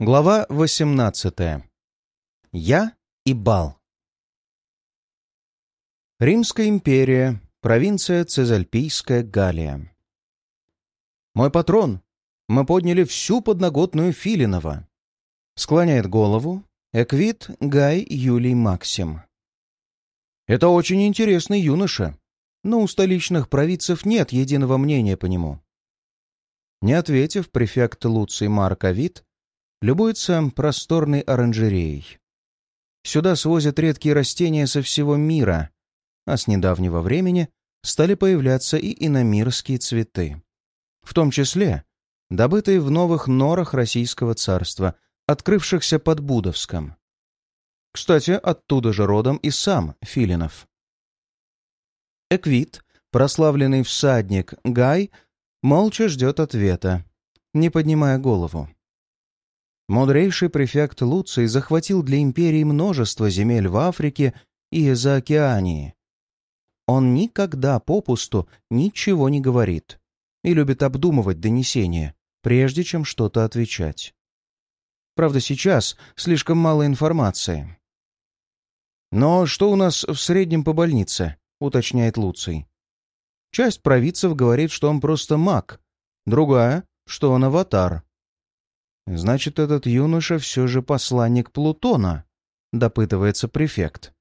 Глава 18. Я и Бал. Римская империя, провинция Цезальпийская Галия. «Мой патрон, мы подняли всю подноготную Филинова», склоняет голову Эквит Гай Юлий Максим. «Это очень интересный юноша, но у столичных провидцев нет единого мнения по нему». Не ответив, префект Луций Марк Авит любуется просторной оранжереей. Сюда свозят редкие растения со всего мира, а с недавнего времени стали появляться и иномирские цветы. В том числе добытые в новых норах Российского царства, открывшихся под Будовском. Кстати, оттуда же родом и сам Филинов. Эквит, прославленный всадник Гай, молча ждет ответа, не поднимая голову. Мудрейший префект Луций захватил для империи множество земель в Африке и за океании. Он никогда попусту ничего не говорит и любит обдумывать донесения, прежде чем что-то отвечать. Правда, сейчас слишком мало информации. «Но что у нас в среднем по больнице?» — уточняет Луций. Часть провидцев говорит, что он просто маг, другая, что он аватар. «Значит, этот юноша все же посланник Плутона», — допытывается префект.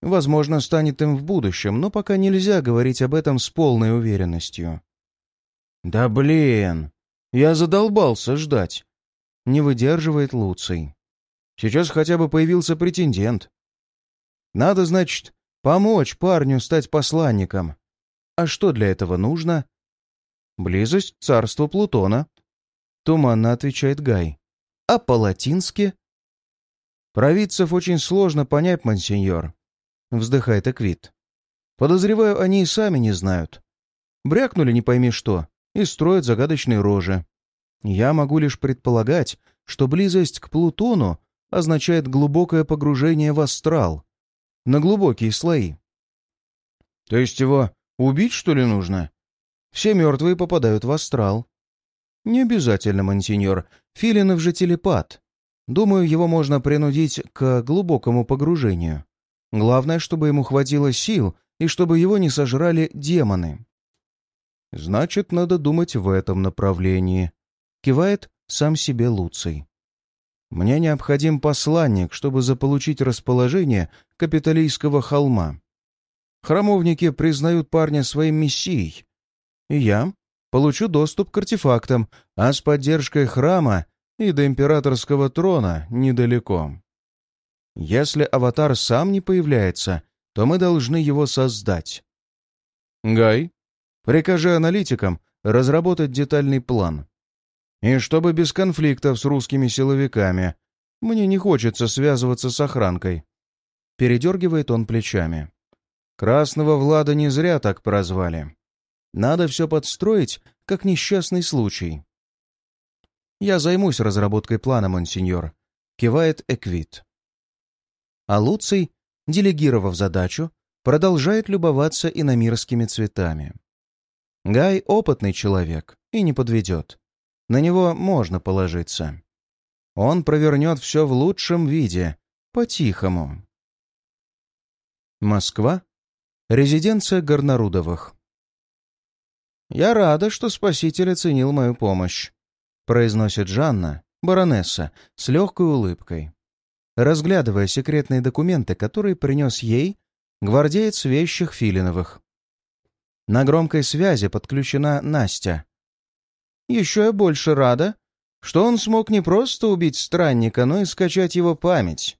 «Возможно, станет им в будущем, но пока нельзя говорить об этом с полной уверенностью». «Да блин! Я задолбался ждать!» — не выдерживает Луций. «Сейчас хотя бы появился претендент. Надо, значит, помочь парню стать посланником. А что для этого нужно?» «Близость к царству Плутона», Туманно отвечает Гай. А по-латински? Провидцев очень сложно понять, мансиньор. Вздыхает Эквит. Подозреваю, они и сами не знают. Брякнули не пойми что и строят загадочные рожи. Я могу лишь предполагать, что близость к Плутону означает глубокое погружение в астрал, на глубокие слои. То есть его убить, что ли, нужно? Все мертвые попадают в астрал, «Не обязательно, мансиньор. Филинов же телепат. Думаю, его можно принудить к глубокому погружению. Главное, чтобы ему хватило сил и чтобы его не сожрали демоны». «Значит, надо думать в этом направлении», — кивает сам себе Луций. «Мне необходим посланник, чтобы заполучить расположение капиталийского холма. Храмовники признают парня своим мессией, и я получу доступ к артефактам, а с поддержкой храма и до императорского трона недалеко. Если аватар сам не появляется, то мы должны его создать. Гай, прикажи аналитикам разработать детальный план. И чтобы без конфликтов с русскими силовиками. Мне не хочется связываться с охранкой. Передергивает он плечами. Красного Влада не зря так прозвали. Надо все подстроить, как несчастный случай. «Я займусь разработкой плана, монсеньор», — кивает Эквит. А Луций, делегировав задачу, продолжает любоваться иномирскими цветами. Гай — опытный человек и не подведет. На него можно положиться. Он провернет все в лучшем виде, по-тихому. Москва. Резиденция Горнарудовых. «Я рада, что спаситель оценил мою помощь», — произносит Жанна, баронесса, с легкой улыбкой, разглядывая секретные документы, которые принес ей гвардеец вещих Филиновых. На громкой связи подключена Настя. «Еще я больше рада, что он смог не просто убить странника, но и скачать его память».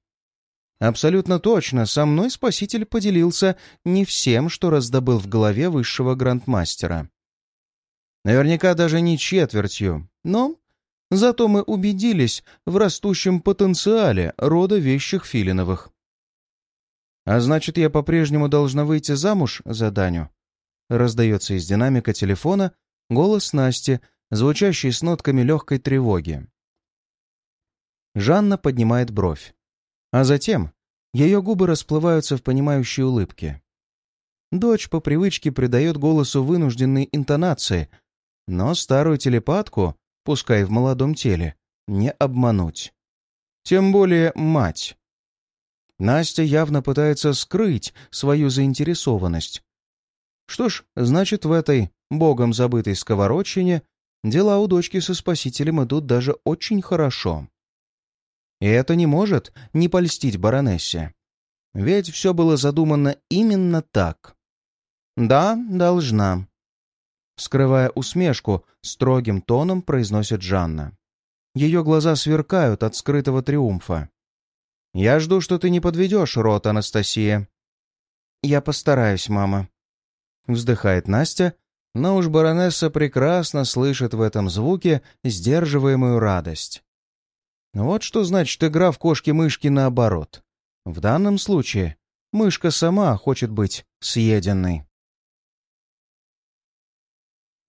Абсолютно точно, со мной спаситель поделился не всем, что раздобыл в голове высшего грандмастера. Наверняка даже не четвертью, но зато мы убедились в растущем потенциале рода вещих Филиновых. «А значит, я по-прежнему должна выйти замуж за Даню?» Раздается из динамика телефона голос Насти, звучащий с нотками легкой тревоги. Жанна поднимает бровь. А затем ее губы расплываются в понимающей улыбке. Дочь по привычке придает голосу вынужденные интонации, но старую телепатку, пускай в молодом теле, не обмануть. Тем более мать. Настя явно пытается скрыть свою заинтересованность. Что ж, значит, в этой богом забытой сковородчине дела у дочки со спасителем идут даже очень хорошо. И это не может не польстить баронессе. Ведь все было задумано именно так. «Да, должна», — скрывая усмешку, строгим тоном произносит Жанна. Ее глаза сверкают от скрытого триумфа. «Я жду, что ты не подведешь рот, Анастасия». «Я постараюсь, мама», — вздыхает Настя, но уж баронесса прекрасно слышит в этом звуке сдерживаемую радость. Вот что значит игра в кошки-мышки наоборот. В данном случае мышка сама хочет быть съеденной.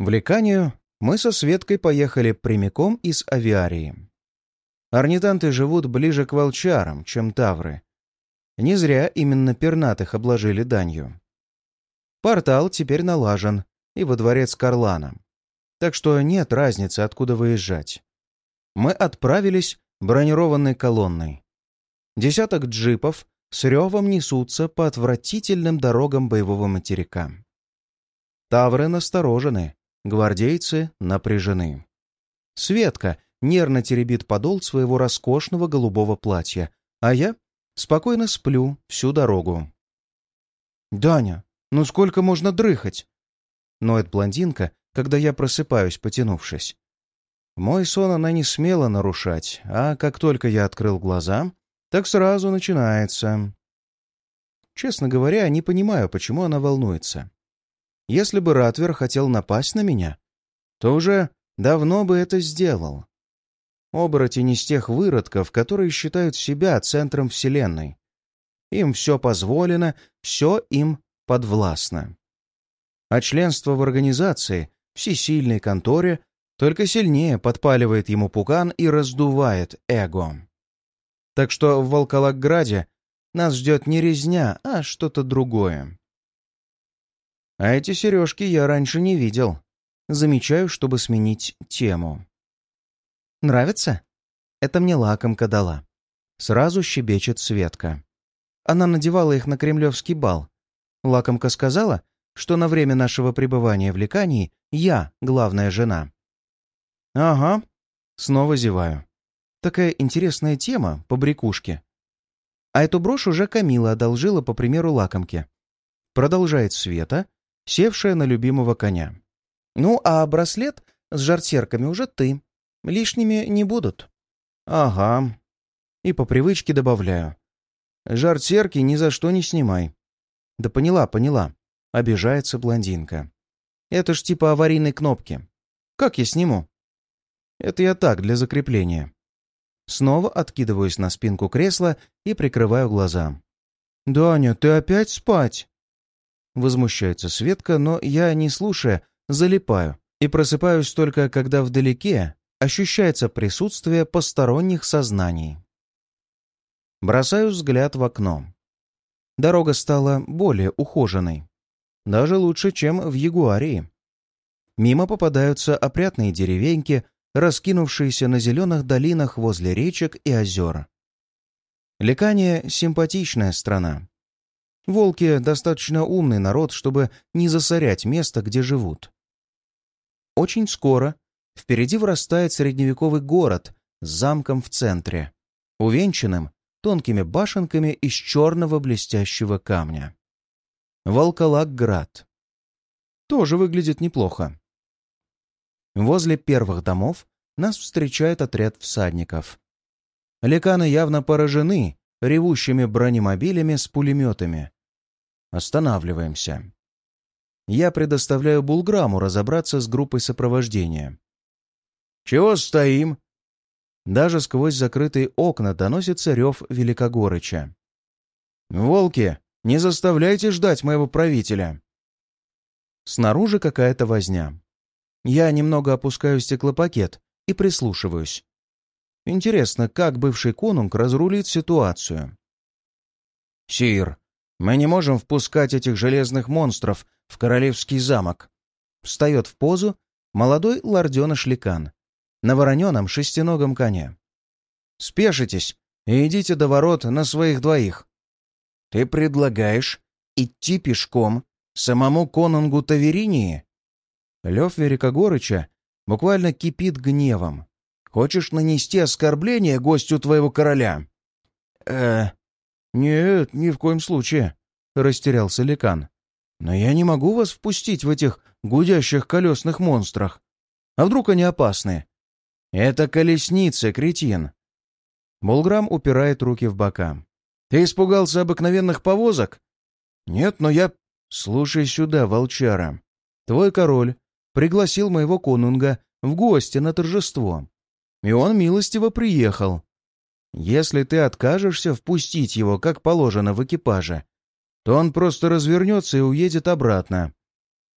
В Леканию мы со Светкой поехали прямиком из авиарии. Орнитанты живут ближе к волчарам, чем тавры. Не зря именно пернатых обложили данью. Портал теперь налажен и во дворец Карлана. Так что нет разницы, откуда выезжать. Мы отправились бронированной колонной. Десяток джипов с ревом несутся по отвратительным дорогам боевого материка. Тавры насторожены, гвардейцы напряжены. Светка нервно теребит подол своего роскошного голубого платья, а я спокойно сплю всю дорогу. «Даня, ну сколько можно дрыхать?» Ноет блондинка, когда я просыпаюсь, потянувшись. Мой сон она не смела нарушать, а как только я открыл глаза, так сразу начинается. Честно говоря, не понимаю, почему она волнуется. Если бы Ратвер хотел напасть на меня, то уже давно бы это сделал. Оборотень из тех выродков, которые считают себя центром Вселенной. Им все позволено, все им подвластно. А членство в организации, всесильной конторе только сильнее подпаливает ему пуган и раздувает эго. Так что в Волколагграде нас ждет не резня, а что-то другое. А эти сережки я раньше не видел. Замечаю, чтобы сменить тему. «Нравится?» Это мне лакомка дала. Сразу щебечет Светка. Она надевала их на кремлевский бал. Лакомка сказала, что на время нашего пребывания в Лекании я главная жена. «Ага». Снова зеваю. Такая интересная тема по брякушке. А эту брошь уже Камила одолжила по примеру лакомки. Продолжает Света, севшая на любимого коня. «Ну, а браслет с жартерками уже ты. Лишними не будут». «Ага». И по привычке добавляю. «Жартерки ни за что не снимай». «Да поняла, поняла». Обижается блондинка. «Это ж типа аварийной кнопки. Как я сниму?» Это я так, для закрепления. Снова откидываюсь на спинку кресла и прикрываю глаза. «Даня, ты опять спать?» Возмущается Светка, но я, не слушая, залипаю и просыпаюсь только, когда вдалеке ощущается присутствие посторонних сознаний. Бросаю взгляд в окно. Дорога стала более ухоженной. Даже лучше, чем в Ягуарии. Мимо попадаются опрятные деревеньки раскинувшиеся на зеленых долинах возле речек и озер. Лекания — симпатичная страна. Волки — достаточно умный народ, чтобы не засорять место, где живут. Очень скоро впереди вырастает средневековый город с замком в центре, увенчанным тонкими башенками из черного блестящего камня. Волколагград. Тоже выглядит неплохо. Возле первых домов нас встречает отряд всадников. Леканы явно поражены ревущими бронемобилями с пулеметами. Останавливаемся. Я предоставляю Булграму разобраться с группой сопровождения. «Чего стоим?» Даже сквозь закрытые окна доносится рев Великогорыча. «Волки, не заставляйте ждать моего правителя!» Снаружи какая-то возня. Я немного опускаю стеклопакет и прислушиваюсь. Интересно, как бывший конунг разрулит ситуацию. «Сир, мы не можем впускать этих железных монстров в королевский замок». Встает в позу молодой лорденыш Ликан на вороненом шестиногом коне. спешитесь и идите до ворот на своих двоих». «Ты предлагаешь идти пешком самому конунгу Таверинии?» Лев Верикогорыча буквально кипит гневом. «Хочешь нанести оскорбление гостю твоего короля?» «Э, нет, ни в коем случае», — растерялся Ликан. «Но я не могу вас впустить в этих гудящих колесных монстрах. А вдруг они опасны?» «Это колесница, кретин!» Булграм упирает руки в бока. «Ты испугался обыкновенных повозок?» «Нет, но я...» «Слушай сюда, волчара. Твой король пригласил моего конунга в гости на торжество. И он милостиво приехал. Если ты откажешься впустить его, как положено, в экипаже, то он просто развернется и уедет обратно.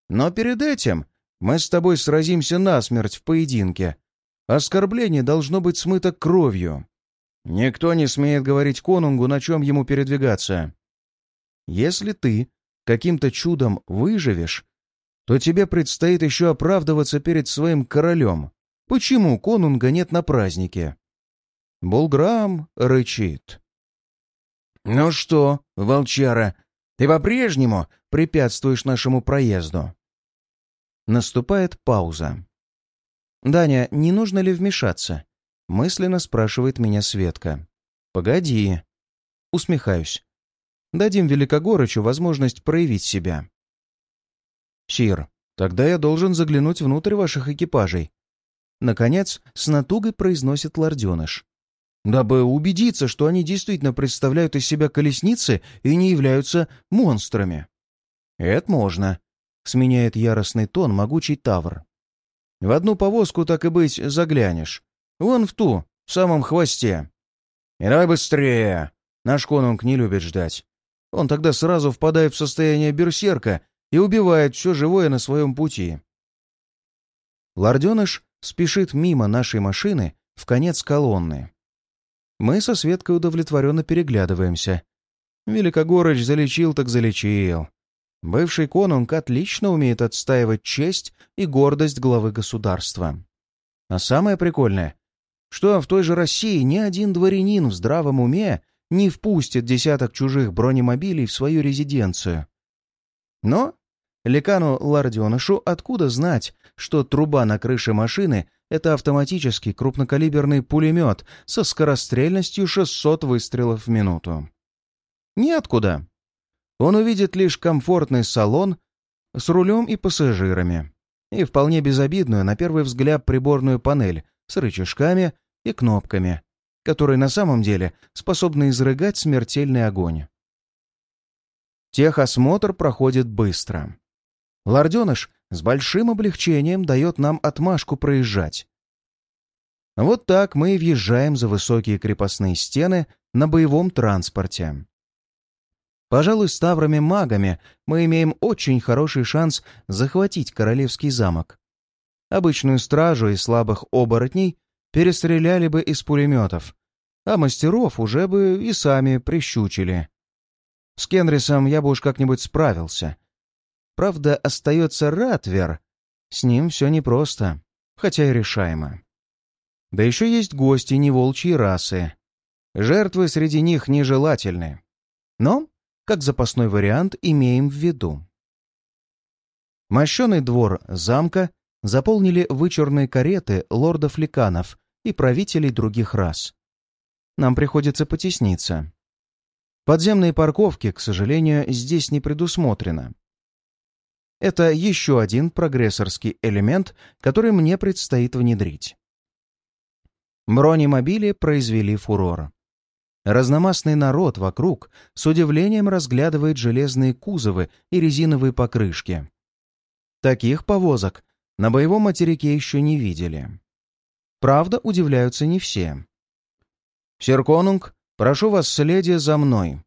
Но перед этим мы с тобой сразимся насмерть в поединке. Оскорбление должно быть смыто кровью. Никто не смеет говорить конунгу, на чем ему передвигаться. Если ты каким-то чудом выживешь, то тебе предстоит еще оправдываться перед своим королем. Почему конунга нет на празднике? Булграм рычит. «Ну что, волчара, ты по-прежнему препятствуешь нашему проезду?» Наступает пауза. «Даня, не нужно ли вмешаться?» Мысленно спрашивает меня Светка. «Погоди». Усмехаюсь. Дадим Великогорычу возможность проявить себя. «Сир, тогда я должен заглянуть внутрь ваших экипажей». Наконец, с натугой произносит лорденыш. Дабы убедиться, что они действительно представляют из себя колесницы и не являются монстрами. «Это можно», — сменяет яростный тон могучий тавр. «В одну повозку, так и быть, заглянешь. Вон в ту, в самом хвосте. И давай быстрее!» Наш конунг не любит ждать. Он тогда сразу впадает в состояние берсерка и убивает все живое на своем пути. Лорденыш спешит мимо нашей машины в конец колонны. Мы со Светкой удовлетворенно переглядываемся. Великогорыч залечил так залечил. Бывший конунг отлично умеет отстаивать честь и гордость главы государства. А самое прикольное, что в той же России ни один дворянин в здравом уме не впустит десяток чужих бронемобилей в свою резиденцию. Но Лекану Ларденышу откуда знать, что труба на крыше машины — это автоматический крупнокалиберный пулемет со скорострельностью 600 выстрелов в минуту? Ниоткуда. Он увидит лишь комфортный салон с рулем и пассажирами, и вполне безобидную, на первый взгляд, приборную панель с рычажками и кнопками, которые на самом деле способны изрыгать смертельный огонь. Техосмотр проходит быстро. Лорденыш с большим облегчением дает нам отмашку проезжать. Вот так мы и въезжаем за высокие крепостные стены на боевом транспорте. Пожалуй, с таврами-магами мы имеем очень хороший шанс захватить королевский замок. Обычную стражу и слабых оборотней перестреляли бы из пулеметов, а мастеров уже бы и сами прищучили. С Кенрисом я бы уж как-нибудь справился. Правда, остается Ратвер. С ним все непросто, хотя и решаемо. Да еще есть гости неволчьей расы. Жертвы среди них нежелательны. Но, как запасной вариант, имеем в виду. Мощеный двор замка заполнили вычурные кареты лордов-ликанов и правителей других рас. Нам приходится потесниться. Подземные парковки, к сожалению, здесь не предусмотрено. Это еще один прогрессорский элемент, который мне предстоит внедрить. Бронемобили произвели фурор. Разномастный народ вокруг с удивлением разглядывает железные кузовы и резиновые покрышки. Таких повозок на боевом материке еще не видели. Правда, удивляются не все. «Серконунг, прошу вас, следия за мной».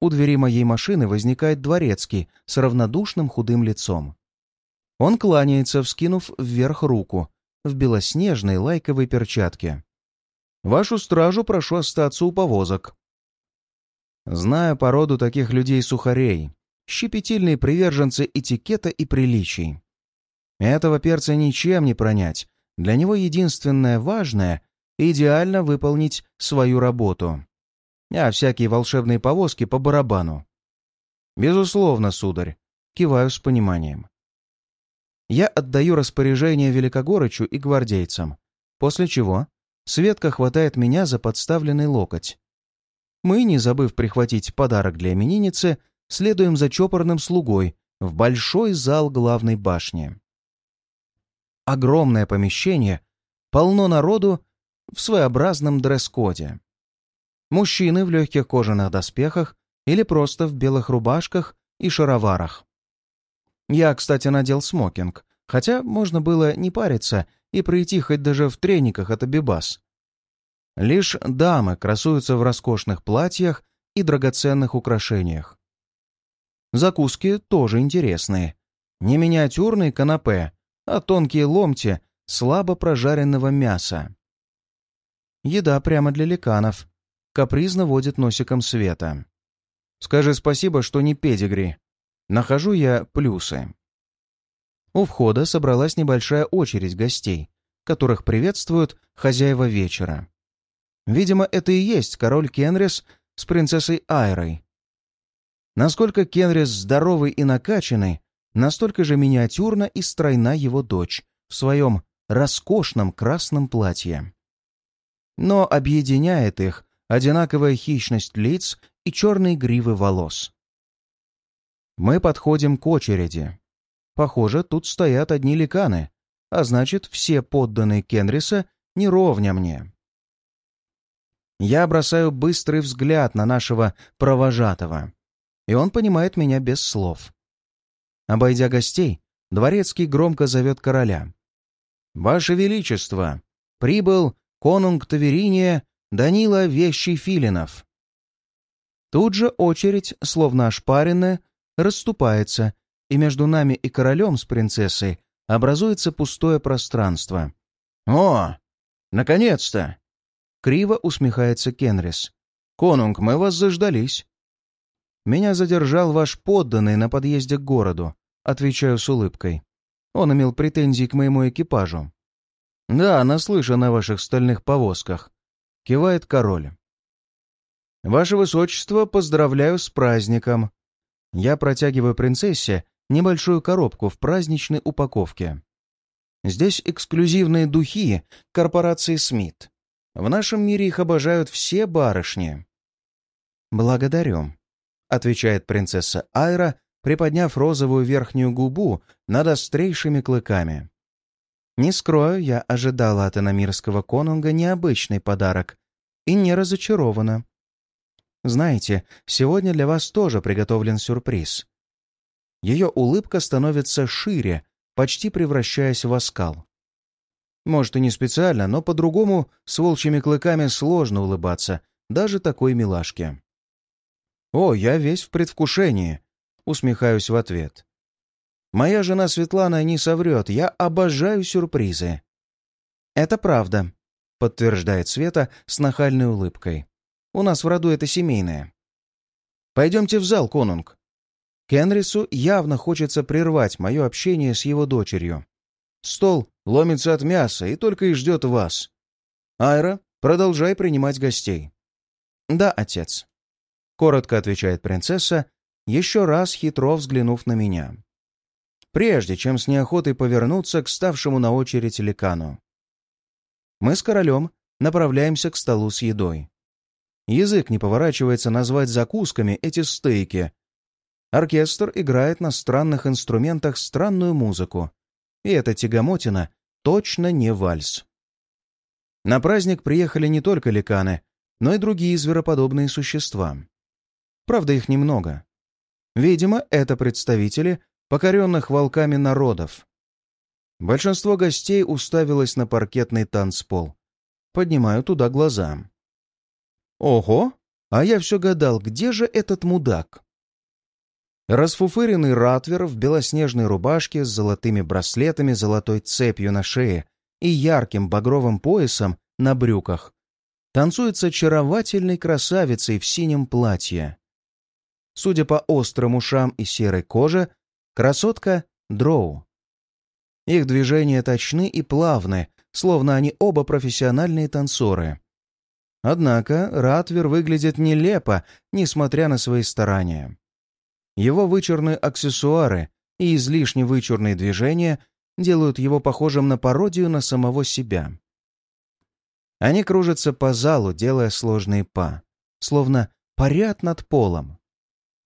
У двери моей машины возникает дворецкий с равнодушным худым лицом. Он кланяется, вскинув вверх руку, в белоснежной лайковой перчатке. «Вашу стражу прошу остаться у повозок». Знаю породу таких людей-сухарей, щепетильные приверженцы этикета и приличий. Этого перца ничем не пронять. Для него единственное важное идеально выполнить свою работу. А всякие волшебные повозки по барабану. Безусловно, сударь, киваю с пониманием. Я отдаю распоряжение Великогорычу и гвардейцам, после чего Светка хватает меня за подставленный локоть. Мы, не забыв прихватить подарок для именинницы, следуем за чопорным слугой в большой зал главной башни. Огромное помещение, полно народу в своеобразном дресс-коде. Мужчины в легких кожаных доспехах или просто в белых рубашках и шароварах. Я, кстати, надел смокинг, хотя можно было не париться и пройти хоть даже в трениках от Абибас. Лишь дамы красуются в роскошных платьях и драгоценных украшениях. Закуски тоже интересные. Не миниатюрные канапе, а тонкие ломти слабо прожаренного мяса. Еда прямо для ликанов. Капризно водит носиком света. Скажи спасибо, что не педигри. Нахожу я плюсы. У входа собралась небольшая очередь гостей, которых приветствуют хозяева вечера. Видимо, это и есть король Кенрис с принцессой Айрой. Насколько Кенрис здоровый и накачанный, настолько же миниатюрна и стройна его дочь в своем роскошном красном платье. Но объединяет их одинаковая хищность лиц и черные гривы волос. Мы подходим к очереди. Похоже, тут стоят одни ликаны, а значит, все подданные Кенриса не ровня мне. Я бросаю быстрый взгляд на нашего провожатого, и он понимает меня без слов. Обойдя гостей, дворецкий громко зовет короля. «Ваше Величество! Прибыл конунг Тавериния Данила Вещий Филинов!» Тут же очередь, словно ошпаренная, расступается, и между нами и королем с принцессой образуется пустое пространство. «О, наконец-то!» Криво усмехается Кенрис. «Конунг, мы вас заждались». «Меня задержал ваш подданный на подъезде к городу», отвечаю с улыбкой. Он имел претензии к моему экипажу. «Да, наслышан о ваших стальных повозках», — кивает король. «Ваше Высочество, поздравляю с праздником!» Я протягиваю принцессе небольшую коробку в праздничной упаковке. Здесь эксклюзивные духи корпорации Смит. В нашем мире их обожают все барышни. «Благодарю», — отвечает принцесса Айра, приподняв розовую верхнюю губу над острейшими клыками. Не скрою, я ожидала от иномирского конунга необычный подарок и не разочарована. Знаете, сегодня для вас тоже приготовлен сюрприз. Ее улыбка становится шире, почти превращаясь в оскал. Может, и не специально, но по-другому с волчьими клыками сложно улыбаться, даже такой милашке. «О, я весь в предвкушении», — усмехаюсь в ответ. «Моя жена Светлана не соврет, я обожаю сюрпризы». «Это правда», — подтверждает Света с нахальной улыбкой. У нас в роду это семейное. Пойдемте в зал, конунг. Кенрису явно хочется прервать мое общение с его дочерью. Стол ломится от мяса и только и ждет вас. Айра, продолжай принимать гостей. Да, отец. Коротко отвечает принцесса, еще раз хитро взглянув на меня. Прежде чем с неохотой повернуться к ставшему на очередь ликану. Мы с королем направляемся к столу с едой. Язык не поворачивается назвать закусками эти стейки. Оркестр играет на странных инструментах странную музыку. И эта тягомотина точно не вальс. На праздник приехали не только ликаны, но и другие звероподобные существа. Правда, их немного. Видимо, это представители покоренных волками народов. Большинство гостей уставилось на паркетный танцпол. Поднимаю туда глаза. Ого! А я все гадал, где же этот мудак? Расфуфыренный ратвер в белоснежной рубашке с золотыми браслетами, золотой цепью на шее и ярким багровым поясом на брюках танцует с очаровательной красавицей в синем платье. Судя по острым ушам и серой коже, красотка — дроу. Их движения точны и плавны, словно они оба профессиональные танцоры. Однако Ратвер выглядит нелепо, несмотря на свои старания. Его вычурные аксессуары и излишне вычурные движения делают его похожим на пародию на самого себя. Они кружатся по залу, делая сложные па, словно парят над полом.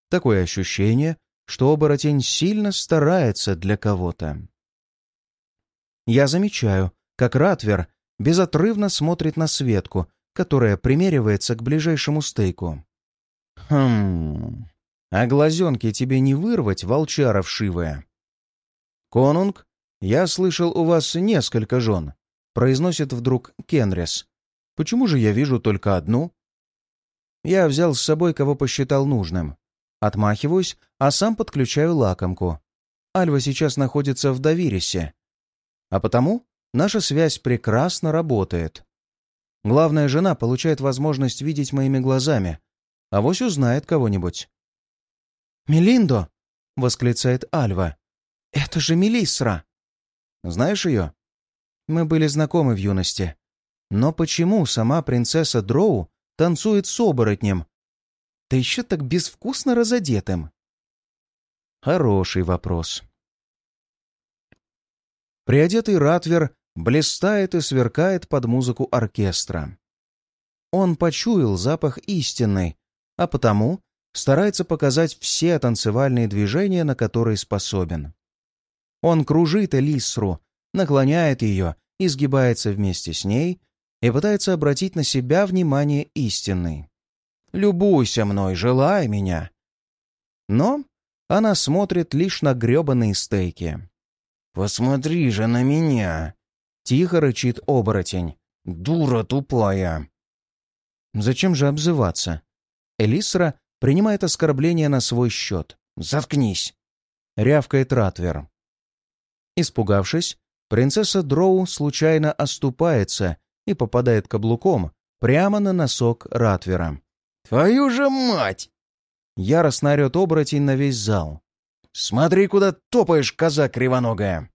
Такое ощущение, что оборотень сильно старается для кого-то. Я замечаю, как Ратвер безотрывно смотрит на Светку, которая примеривается к ближайшему стейку. «Хм... А глазенки тебе не вырвать, волчара вшивая?» «Конунг, я слышал, у вас несколько жен», — произносит вдруг Кенрис. «Почему же я вижу только одну?» Я взял с собой, кого посчитал нужным. Отмахиваюсь, а сам подключаю лакомку. Альва сейчас находится в Давирисе. А потому наша связь прекрасно работает. Главная жена получает возможность видеть моими глазами, а вось узнает кого-нибудь. «Мелиндо!» — восклицает Альва. «Это же Мелиссра!» «Знаешь ее?» «Мы были знакомы в юности. Но почему сама принцесса Дроу танцует с оборотнем? Да еще так безвкусно разодетым!» Хороший вопрос. Приодетый Ратвер блистает и сверкает под музыку оркестра. Он почуял запах истинный, а потому старается показать все танцевальные движения, на которые способен. Он кружит Элисру, наклоняет ее, изгибается вместе с ней и пытается обратить на себя внимание истинной. «Любуйся мной, желай меня!» Но она смотрит лишь на гребаные стейки. «Посмотри же на меня!» — тихо рычит оборотень. «Дура тупая!» Зачем же обзываться? Элисра принимает оскорбление на свой счет. «Заткнись!» — рявкает Ратвер. Испугавшись, принцесса Дроу случайно оступается и попадает каблуком прямо на носок Ратвера. «Твою же мать!» Яростно орет оборотень на весь зал. «Смотри, куда топаешь, коза кривоногая!»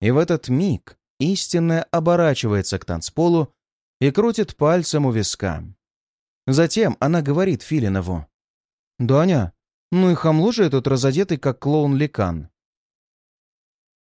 И в этот миг истинная оборачивается к танцполу и крутит пальцем у виска. Затем она говорит Филинову. «Даня, ну и хамло же этот разодетый, как клоун-ликан.